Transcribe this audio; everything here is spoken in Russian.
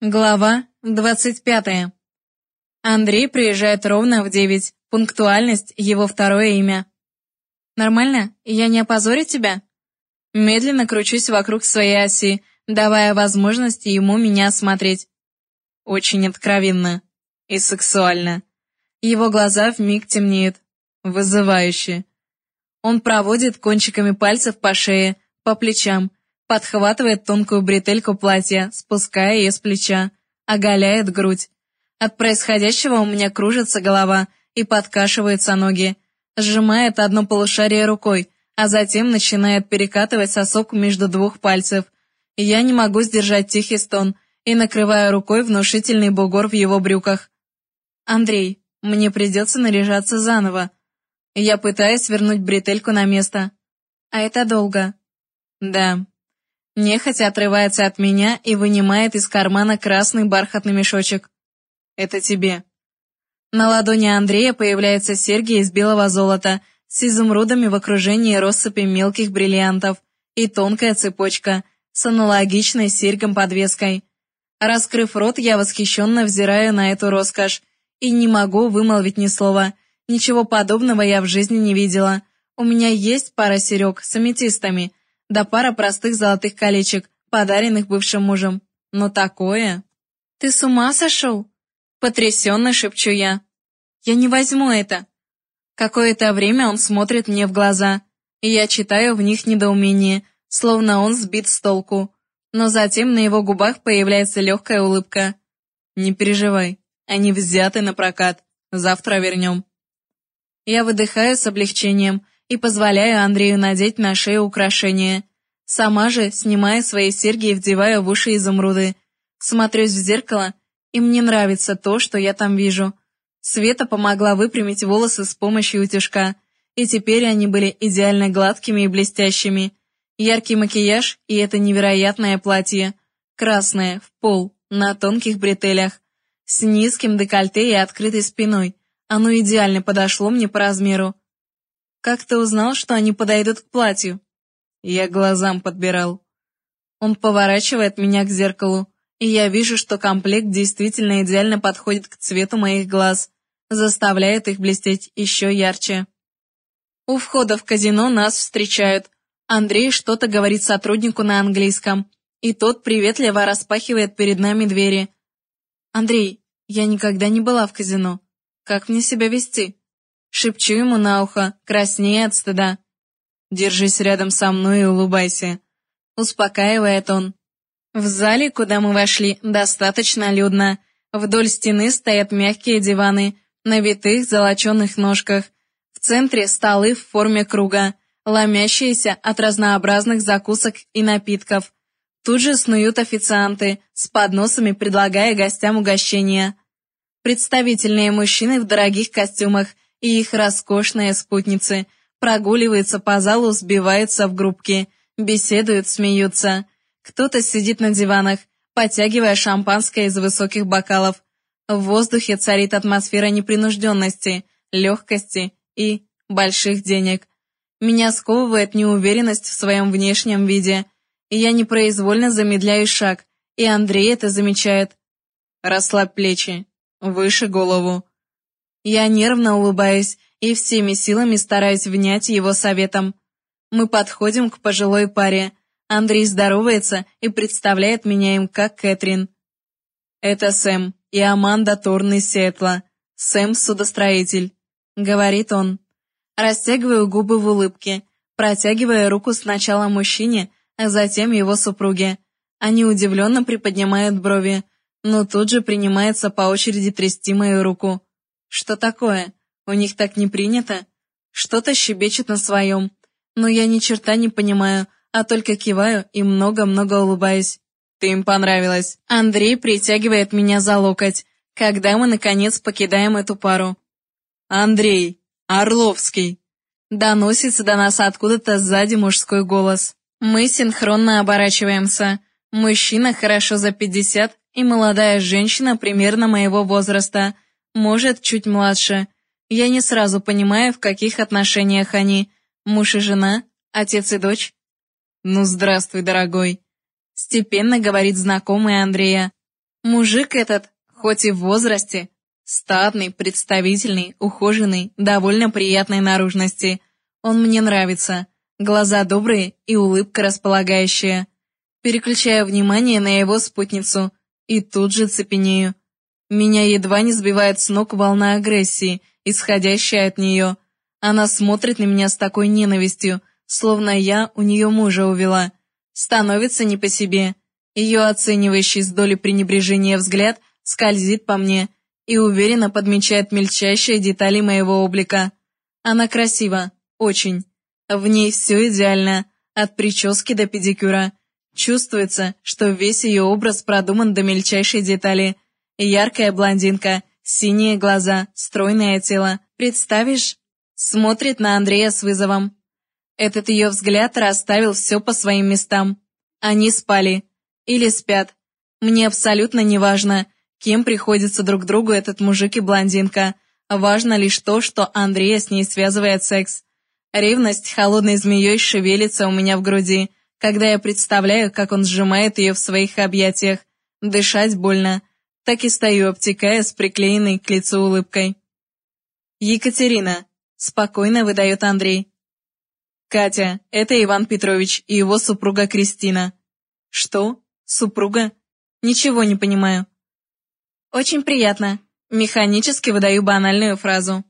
Глава 25. Андрей приезжает ровно в 9. Пунктуальность – его второе имя. Нормально? Я не опозорю тебя? Медленно кручусь вокруг своей оси, давая возможность ему меня осмотреть. Очень откровенно и сексуально. Его глаза вмиг темнеют. Вызывающе. Он проводит кончиками пальцев по шее, по плечам – подхватывает тонкую бретельку платья, спуская ее с плеча, оголяет грудь. От происходящего у меня кружится голова и подкашиваются ноги. Сжимает одно полушарие рукой, а затем начинает перекатывать сосок между двух пальцев. Я не могу сдержать тихий стон и накрываю рукой внушительный бугор в его брюках. «Андрей, мне придется наряжаться заново». Я пытаюсь вернуть бретельку на место. А это долго. Да, Нехотя отрывается от меня и вынимает из кармана красный бархатный мешочек. «Это тебе». На ладони Андрея появляются серьги из белого золота с изумрудами в окружении россыпи мелких бриллиантов и тонкая цепочка с аналогичной серьгом-подвеской. Раскрыв рот, я восхищенно взираю на эту роскошь и не могу вымолвить ни слова. Ничего подобного я в жизни не видела. У меня есть пара серег с аметистами – да пара простых золотых колечек, подаренных бывшим мужем. Но такое... «Ты с ума сошел?» Потрясенно шепчу я. «Я не возьму это». Какое-то время он смотрит мне в глаза, и я читаю в них недоумение, словно он сбит с толку. Но затем на его губах появляется легкая улыбка. «Не переживай, они взяты на прокат. Завтра вернем». Я выдыхаю с облегчением, и позволяю Андрею надеть на шею украшения. Сама же снимаю свои серьги и вдеваю в уши изумруды. Смотрюсь в зеркало, и мне нравится то, что я там вижу. Света помогла выпрямить волосы с помощью утюжка, и теперь они были идеально гладкими и блестящими. Яркий макияж и это невероятное платье. Красное, в пол, на тонких бретелях, с низким декольте и открытой спиной. Оно идеально подошло мне по размеру. Как ты узнал, что они подойдут к платью? Я глазам подбирал. Он поворачивает меня к зеркалу, и я вижу, что комплект действительно идеально подходит к цвету моих глаз, заставляет их блестеть еще ярче. У входа в казино нас встречают. Андрей что-то говорит сотруднику на английском, и тот приветливо распахивает перед нами двери. «Андрей, я никогда не была в казино. Как мне себя вести?» Шепчу ему на ухо, краснея от стыда. «Держись рядом со мной и улыбайся», — успокаивает он. В зале, куда мы вошли, достаточно людно. Вдоль стены стоят мягкие диваны на витых золоченых ножках. В центре столы в форме круга, ломящиеся от разнообразных закусок и напитков. Тут же снуют официанты с подносами, предлагая гостям угощения. Представительные мужчины в дорогих костюмах и их роскошные спутницы прогуливаются по залу, сбиваются в группки, беседуют, смеются. Кто-то сидит на диванах, подтягивая шампанское из высоких бокалов. В воздухе царит атмосфера непринужденности, легкости и больших денег. Меня сковывает неуверенность в своем внешнем виде, я непроизвольно замедляю шаг, и Андрей это замечает. Расслабь плечи, выше голову. Я нервно улыбаюсь и всеми силами стараюсь внять его советом. Мы подходим к пожилой паре. Андрей здоровается и представляет меня им как Кэтрин. «Это Сэм и Аманда Торн из Сиэтла. Сэм — судостроитель», — говорит он. Растягиваю губы в улыбке, протягивая руку сначала мужчине, а затем его супруге. Они удивленно приподнимают брови, но тут же принимается по очереди трясти мою руку. Что такое? У них так не принято? Что-то щебечет на своем. Но я ни черта не понимаю, а только киваю и много-много улыбаюсь. Ты им понравилась. Андрей притягивает меня за локоть, когда мы, наконец, покидаем эту пару. Андрей, Орловский. Доносится до нас откуда-то сзади мужской голос. Мы синхронно оборачиваемся. Мужчина хорошо за пятьдесят и молодая женщина примерно моего возраста – может, чуть младше. Я не сразу понимаю, в каких отношениях они. Муж и жена, отец и дочь. «Ну, здравствуй, дорогой», — степенно говорит знакомый Андрея. Мужик этот, хоть и в возрасте, статный, представительный, ухоженный, довольно приятной наружности. Он мне нравится. Глаза добрые и улыбка располагающая. Переключаю внимание на его спутницу и тут же цепенею. Меня едва не сбивает с ног волна агрессии, исходящая от нее. Она смотрит на меня с такой ненавистью, словно я у нее мужа увела. Становится не по себе. Ее оценивающий с долей пренебрежения взгляд скользит по мне и уверенно подмечает мельчайшие детали моего облика. Она красива, очень. В ней все идеально, от прически до педикюра. Чувствуется, что весь ее образ продуман до мельчайшей детали. Яркая блондинка, синие глаза, стройное тело. Представишь? Смотрит на Андрея с вызовом. Этот ее взгляд расставил все по своим местам. Они спали. Или спят. Мне абсолютно не важно, кем приходится друг другу этот мужик и блондинка. Важно лишь то, что Андрея с ней связывает секс. Ревность холодной змеей шевелится у меня в груди когда я представляю, как он сжимает ее в своих объятиях. Дышать больно. Так и стою, обтекая с приклеенной к лицу улыбкой. Екатерина. Спокойно выдает Андрей. Катя, это Иван Петрович и его супруга Кристина. Что? Супруга? Ничего не понимаю. Очень приятно. Механически выдаю банальную фразу.